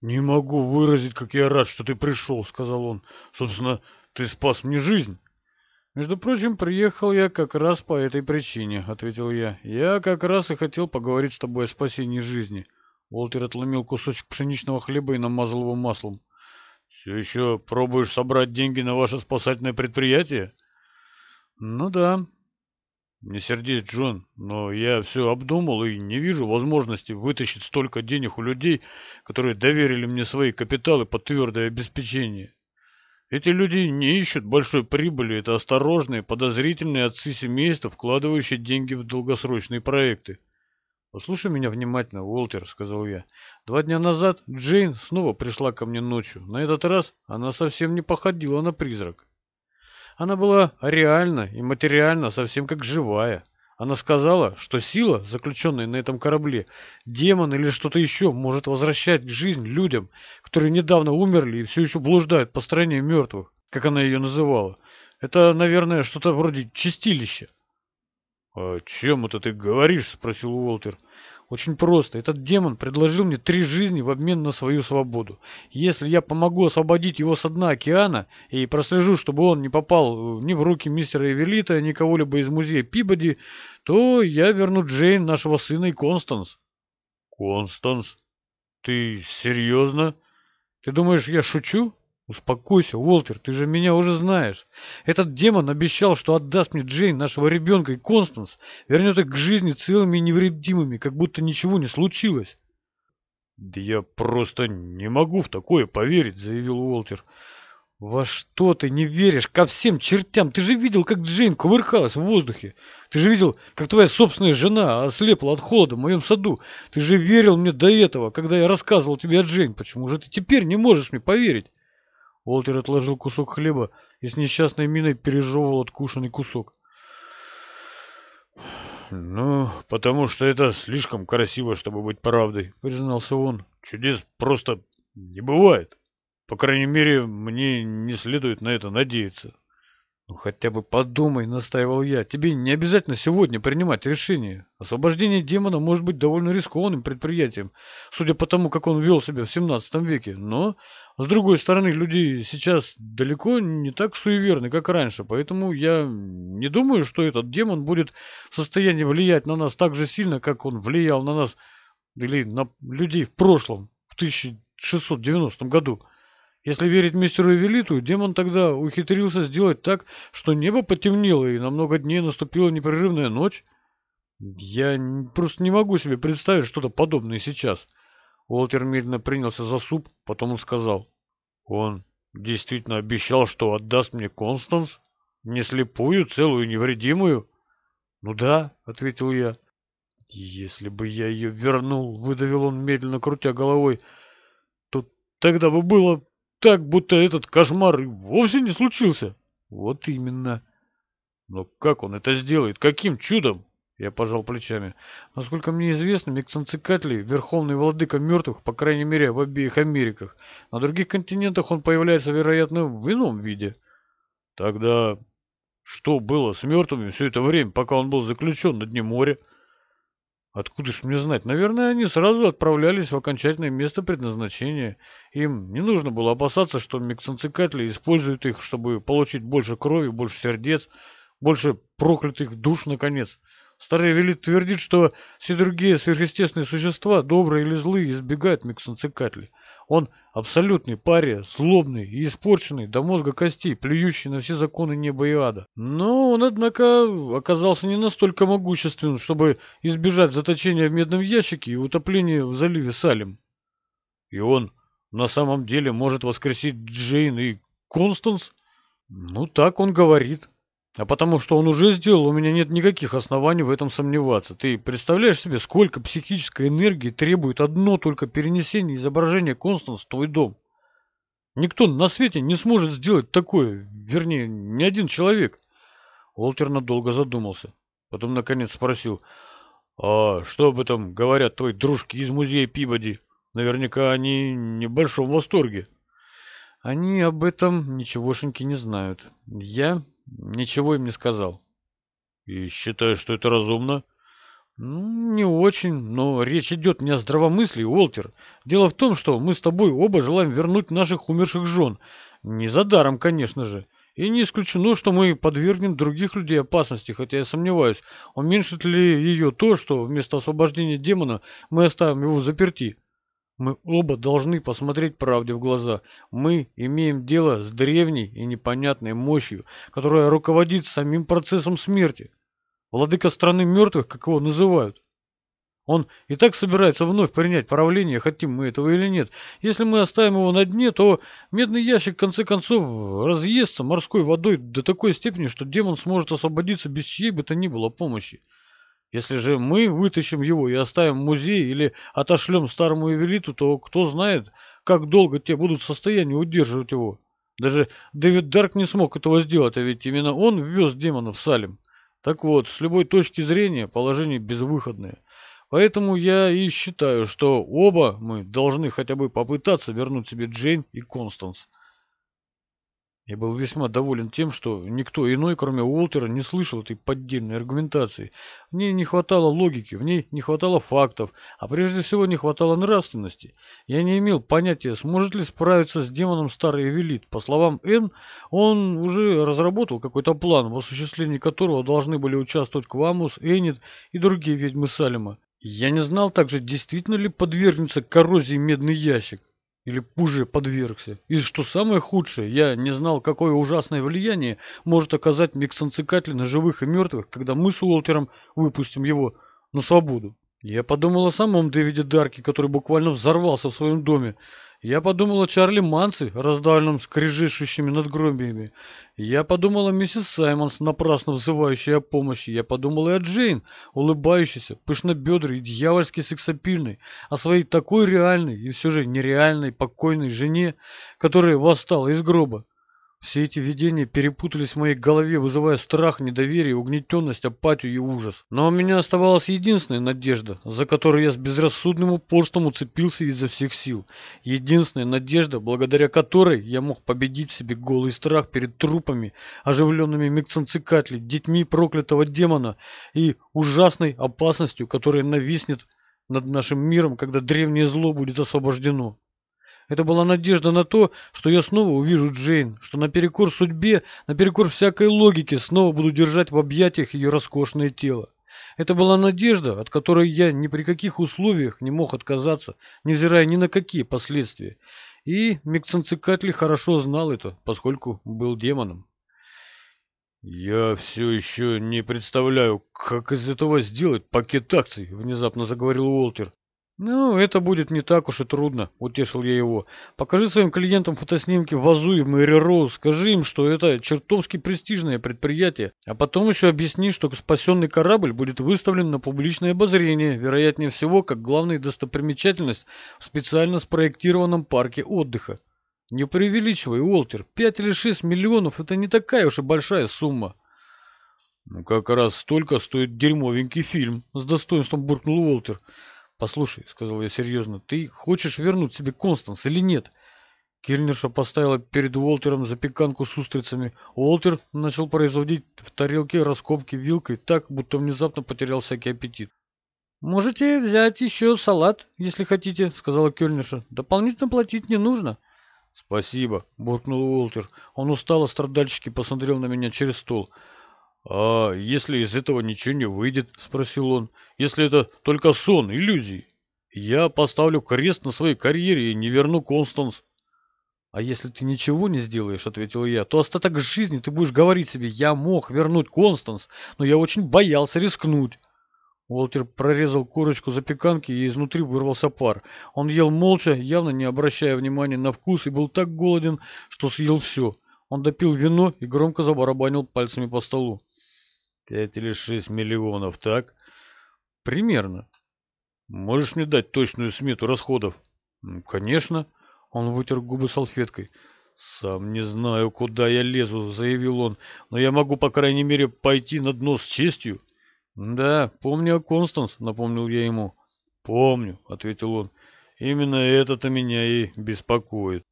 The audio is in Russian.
«Не могу выразить, как я рад, что ты пришел», — сказал он. «Собственно, ты спас мне жизнь». «Между прочим, приехал я как раз по этой причине», — ответил я. «Я как раз и хотел поговорить с тобой о спасении жизни». Уолтер отломил кусочек пшеничного хлеба и намазал его маслом. «Все еще пробуешь собрать деньги на ваше спасательное предприятие?» «Ну да». «Не сердись, Джон, но я все обдумал и не вижу возможности вытащить столько денег у людей, которые доверили мне свои капиталы под твердое обеспечение. Эти люди не ищут большой прибыли, это осторожные, подозрительные отцы семейства, вкладывающие деньги в долгосрочные проекты. «Послушай меня внимательно, Уолтер», — сказал я. «Два дня назад Джейн снова пришла ко мне ночью. На этот раз она совсем не походила на призрак. Она была реально и материально совсем как живая. Она сказала, что сила, заключенная на этом корабле, демон или что-то еще, может возвращать жизнь людям, которые недавно умерли и все еще блуждают по стране мертвых, как она ее называла. Это, наверное, что-то вроде чистилища. «О чем это ты говоришь?» — спросил Уолтер. «Очень просто. Этот демон предложил мне три жизни в обмен на свою свободу. Если я помогу освободить его со дна океана и прослежу, чтобы он не попал ни в руки мистера Эвелита, ни кого-либо из музея Пибоди, то я верну Джейн, нашего сына и Констанс». «Констанс? Ты серьезно? Ты думаешь, я шучу?» «Успокойся, Уолтер, ты же меня уже знаешь. Этот демон обещал, что отдаст мне Джейн, нашего ребенка, и Констанс, вернет их к жизни целыми и невредимыми, как будто ничего не случилось». «Да я просто не могу в такое поверить», — заявил Уолтер. «Во что ты не веришь? Ко всем чертям! Ты же видел, как Джейн кувыркалась в воздухе! Ты же видел, как твоя собственная жена ослепла от холода в моем саду! Ты же верил мне до этого, когда я рассказывал тебе о Джейн! Почему же ты теперь не можешь мне поверить?» Уолтер отложил кусок хлеба и с несчастной миной пережевывал откушенный кусок. «Ну, потому что это слишком красиво, чтобы быть правдой», — признался он. «Чудес просто не бывает. По крайней мере, мне не следует на это надеяться». «Ну, хотя бы подумай», — настаивал я. «Тебе не обязательно сегодня принимать решение. Освобождение демона может быть довольно рискованным предприятием, судя по тому, как он вел себя в 17 веке. Но с другой стороны, люди сейчас далеко не так суеверны, как раньше, поэтому я не думаю, что этот демон будет в состоянии влиять на нас так же сильно, как он влиял на нас или на людей в прошлом, в 1690 году. Если верить мистеру Эвелиту, демон тогда ухитрился сделать так, что небо потемнело и на много дней наступила непрерывная ночь. Я просто не могу себе представить что-то подобное сейчас. Уолтер медленно принялся за суп, потом он сказал. Он действительно обещал, что отдаст мне Констанс? Не слепую, целую, невредимую? Ну да, ответил я. Если бы я ее вернул, выдавил он, медленно крутя головой, то тогда бы было так, будто этот кошмар вовсе не случился. Вот именно. Но как он это сделает? Каким чудом? Я пожал плечами. Насколько мне известно, Миксанцикатли – верховный владыка мертвых, по крайней мере, в обеих Америках. На других континентах он появляется, вероятно, в ином виде. Тогда что было с мертвыми все это время, пока он был заключен на дне моря? Откуда ж мне знать? Наверное, они сразу отправлялись в окончательное место предназначения. Им не нужно было опасаться, что миксанцикатли используют их, чтобы получить больше крови, больше сердец, больше проклятых душ, наконец. Старый велит твердит, что все другие сверхъестественные существа, добрые или злые, избегают Миксенцикатли. Он абсолютный пария, злобный и испорченный до мозга костей, плюющий на все законы неба и ада. Но он, однако, оказался не настолько могущественным, чтобы избежать заточения в медном ящике и утопления в заливе Салим. И он на самом деле может воскресить Джейн и Констанс? Ну, так он говорит. А потому что он уже сделал, у меня нет никаких оснований в этом сомневаться. Ты представляешь себе, сколько психической энергии требует одно только перенесение изображения Констанс в твой дом? Никто на свете не сможет сделать такое, вернее, ни один человек. Уолтер надолго задумался. Потом, наконец, спросил, «А что об этом говорят твои дружки из музея Пибоди? Наверняка они не в большом восторге». «Они об этом ничегошеньки не знают. Я Ничего им не сказал. И считаешь, что это разумно? Ну, не очень, но речь идет не о здравомыслии, Уолтер. Дело в том, что мы с тобой оба желаем вернуть наших умерших жен. Не за даром, конечно же. И не исключено, что мы подвергнем других людей опасности, хотя я сомневаюсь, уменьшит ли ее то, что вместо освобождения демона мы оставим его заперти. Мы оба должны посмотреть правде в глаза. Мы имеем дело с древней и непонятной мощью, которая руководит самим процессом смерти. Владыка страны мертвых, как его называют. Он и так собирается вновь принять правление, хотим мы этого или нет. Если мы оставим его на дне, то медный ящик в конце концов разъестся морской водой до такой степени, что демон сможет освободиться без чьей бы то ни было помощи. Если же мы вытащим его и оставим в музее или отошлем старому Эвелиту, то кто знает, как долго те будут в состоянии удерживать его. Даже Дэвид Дарк не смог этого сделать, а ведь именно он ввез демонов в Салем. Так вот, с любой точки зрения положение безвыходное. Поэтому я и считаю, что оба мы должны хотя бы попытаться вернуть себе Джейн и Констанс. Я был весьма доволен тем, что никто иной, кроме Уолтера, не слышал этой поддельной аргументации. В ней не хватало логики, в ней не хватало фактов, а прежде всего не хватало нравственности. Я не имел понятия, сможет ли справиться с демоном старый Эвелит. По словам Н, он уже разработал какой-то план, в осуществлении которого должны были участвовать Квамус, Энит и другие ведьмы Салема. Я не знал также, действительно ли подвергнется коррозии медный ящик. Или уже подвергся. И что самое худшее, я не знал, какое ужасное влияние может оказать миксанцикатель на живых и мертвых, когда мы с Уолтером выпустим его на свободу. Я подумал о самом Дэвиде Дарке, который буквально взорвался в своем доме. Я подумал о Чарли Манце, раздавленном скрежещущими надгробиями. Я подумал о миссис Саймонс, напрасно взывающей о помощи. Я подумал и о Джейн, улыбающейся, пышнобедрой и дьявольски сексапильной, о своей такой реальной и все же нереальной покойной жене, которая восстала из гроба. Все эти видения перепутались в моей голове, вызывая страх, недоверие, угнетенность, апатию и ужас. Но у меня оставалась единственная надежда, за которой я с безрассудным упорством уцепился изо всех сил. Единственная надежда, благодаря которой я мог победить в себе голый страх перед трупами, оживленными миксанцикатли, детьми проклятого демона и ужасной опасностью, которая нависнет над нашим миром, когда древнее зло будет освобождено. Это была надежда на то, что я снова увижу Джейн, что наперекор судьбе, наперекор всякой логике снова буду держать в объятиях ее роскошное тело. Это была надежда, от которой я ни при каких условиях не мог отказаться, невзирая ни на какие последствия. И Миксенцикатли хорошо знал это, поскольку был демоном. «Я все еще не представляю, как из этого сделать пакет акций», — внезапно заговорил Уолтер. «Ну, это будет не так уж и трудно», — утешил я его. «Покажи своим клиентам фотоснимки Вазу и Мэри Роуз, скажи им, что это чертовски престижное предприятие, а потом еще объясни, что спасенный корабль будет выставлен на публичное обозрение, вероятнее всего, как главная достопримечательность в специально спроектированном парке отдыха. Не преувеличивай, Уолтер, пять или шесть миллионов — это не такая уж и большая сумма». «Ну, как раз столько стоит дерьмовенький фильм», — с достоинством буркнул Уолтер. «Послушай», — сказал я серьезно, — «ты хочешь вернуть себе Констанс или нет?» Кельнерша поставила перед Уолтером запеканку с устрицами. Уолтер начал производить в тарелке раскопки вилкой так, будто внезапно потерял всякий аппетит. «Можете взять еще салат, если хотите», — сказала Кельнерша. «Дополнительно платить не нужно». «Спасибо», — буркнул Уолтер. Он устало страдальчески посмотрел на меня через стол. «А если из этого ничего не выйдет?» — спросил он. «Если это только сон, иллюзии? Я поставлю крест на своей карьере и не верну Констанс». «А если ты ничего не сделаешь, — ответил я, — то остаток жизни ты будешь говорить себе, я мог вернуть Констанс, но я очень боялся рискнуть». Уолтер прорезал корочку запеканки и изнутри вырвался пар. Он ел молча, явно не обращая внимания на вкус, и был так голоден, что съел все. Он допил вино и громко забарабанил пальцами по столу. Пять или шесть миллионов, так? Примерно. Можешь мне дать точную смету расходов? Конечно. Он вытер губы салфеткой. «Сам не знаю, куда я лезу», — заявил он, — «но я могу, по крайней мере, пойти на дно с честью». «Да, помню о Констанс», — напомнил я ему. «Помню», — ответил он. «Именно это-то меня и беспокоит».